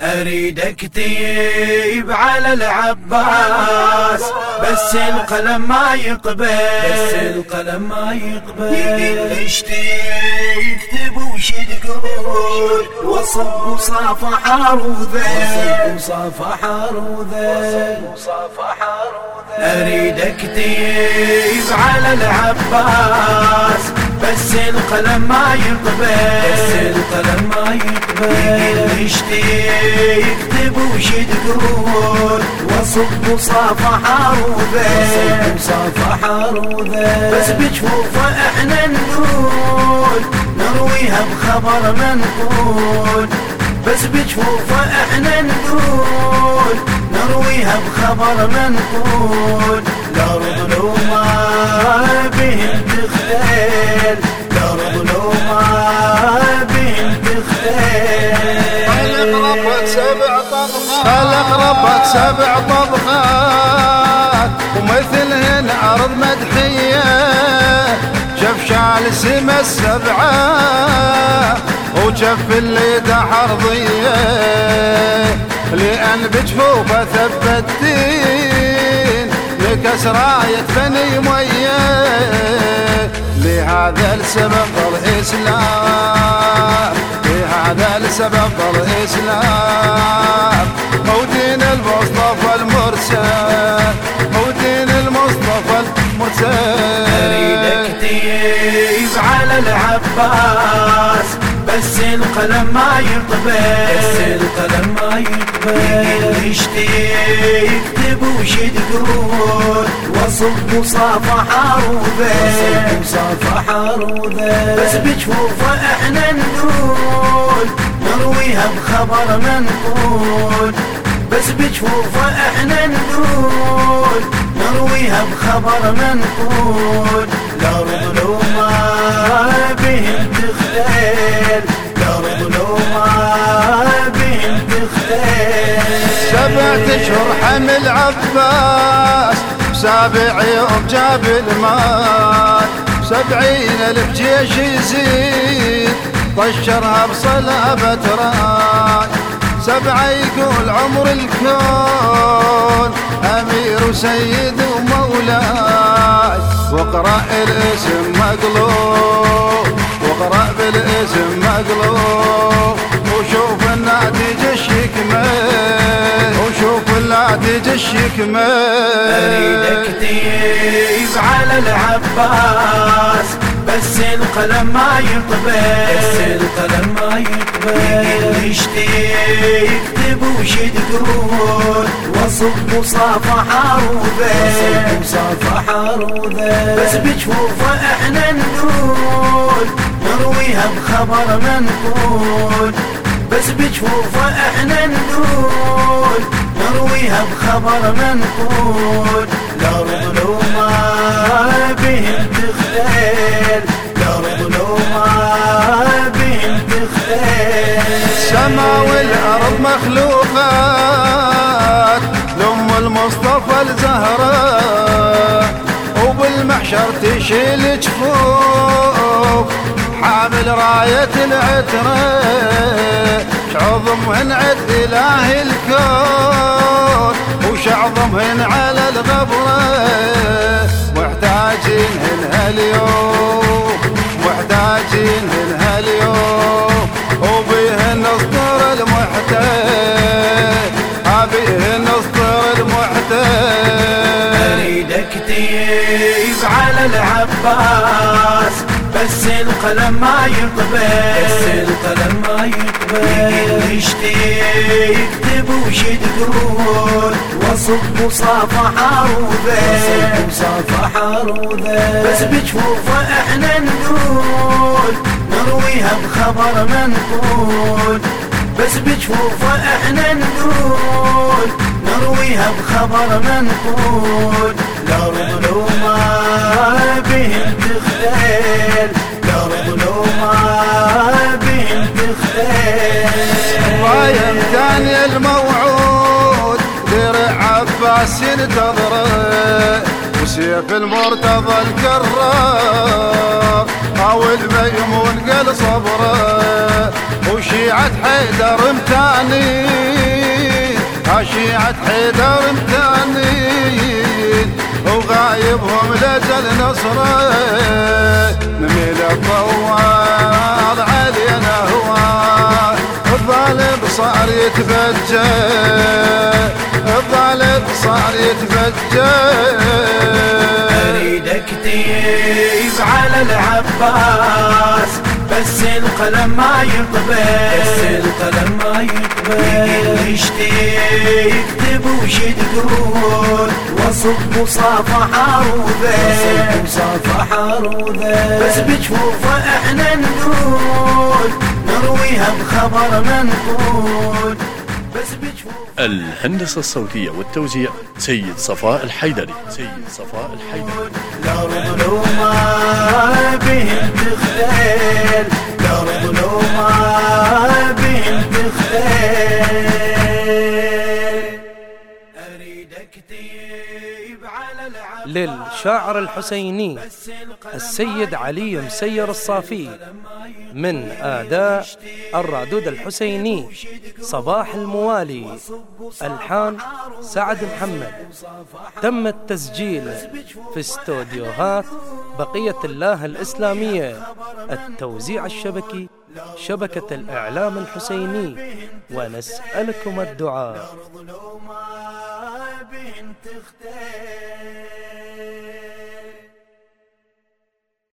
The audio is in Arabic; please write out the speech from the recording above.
أريدك تيب على العباس بس القلم ما يقبل. بس القلم ما يقبل. يشتي يكتب وش تقول. وصف وصافح عروذه وصف وصافح عروذه أريدك تيب على العباس. بس القلم ما يقبل بس القلم ما يقبل يشتي يكتب وش تقول. وصف وصافح عروذه وصف عروذه بس بجفوفه إحنا نقول نرويها بخبر منقول. بس بجفوفه إحنا نقول نرويها بخبر منقول. الأرض لو ما بهم تختل الأرض لو ما بهم تختل خلق ربك سبع طبخات خلق سبع طبخات ومثلهن عرض مدحية شف شال السما السبعة. وجف اللي حرضيه لأن بجفوفه ثبتين لكس راية بني مية لهذا السبب الإسلام لهذا السبب الإسلام. ودين المصطفى المرسل ودين المصطفى المرسل. أريدك تيب على العباس بس القلم ما يقبل بس القلم ما يقبل يشتي يكتب وش تقول وصف وصافح عروذه وصف وصافح عروذه بس بجفوفه إحنا نقول. نرويها بخبر منقول. بس بجفوفه إحنا نقول. نرويها بخبر منقول. اشهر حمل عباس سابع يوم جاب المال. سبعين الف جيش يزيد طشرها بصلابة راي سبعة يقول عمر الكون أمير وسيد ومولاي واقرأ الاسم مقلوب واقرأ بالاسم مقلوب. الشكمل أريدك تيب على العباس بس القلم ما يقبل بس القلم ما يقبل يشتي يكتب وش تقول وصف وصافح عروذه وصف بس بجفوفه إحنا نقول نرويها بخبر منقول. بس بجفوفه إحنا نقول نرويها بخبر منقول. الأرض لو ما بهم تختل الأرض لو ما بهم تختل السما والأرض مخلوقات. لام المصطفى الزهراء وبالمحشر تشيل جفوف. حامل راية العترة. شعظمهن عد إله الكون. وشعظمهن على الغبرة. محتاجينهن هاليوم محتاجينهن بس القلم ما يقبل بس القلم ما يقبل يشتي يكتب وش تقول وصف وصافح عروذه وصف وصافح عروذه بس بجفوفه إحنا نقول نرويها بخبر منقول بس بجفوفه إحنا نقول نرويها بخبر منقول الأرض لو ما بهم تختل الأرض لو ما بهم تختل رايم ثاني الموعود درع عباس ينتظره سيف المرتضى الكرار أو الميمون قل صبره وشيعة حيدر متانين شيعة حيدر متانين وغايبهم لجل نصره. نميل الطوال علينا هو. الظالم صار يتفجر. الظالم صار يتفجر. أريدك تيب على العباس. بس القلم ما يقبل بس القلم ما يقبل يشتي يكتب وش تقول وصب وصافح عروضه وصب وصافح عروضه بس بجفوفه إحنا نقول نرويها بخبر منقول. الهندسة الصوتية والتوزيع سيد صفاء الحيدري. سيد صفاء الحيدري. لو ما الأرض لو ما تختال للشاعر الحسيني السيد علي مسير الصافي من آداء الرادود الحسيني صباح الموالي ألحان سعد محمد. تم التسجيل في استوديوهات بقية الله الإسلامية التوزيع الشبكي شبكة الإعلام الحسيني ونسألكم الدعاء.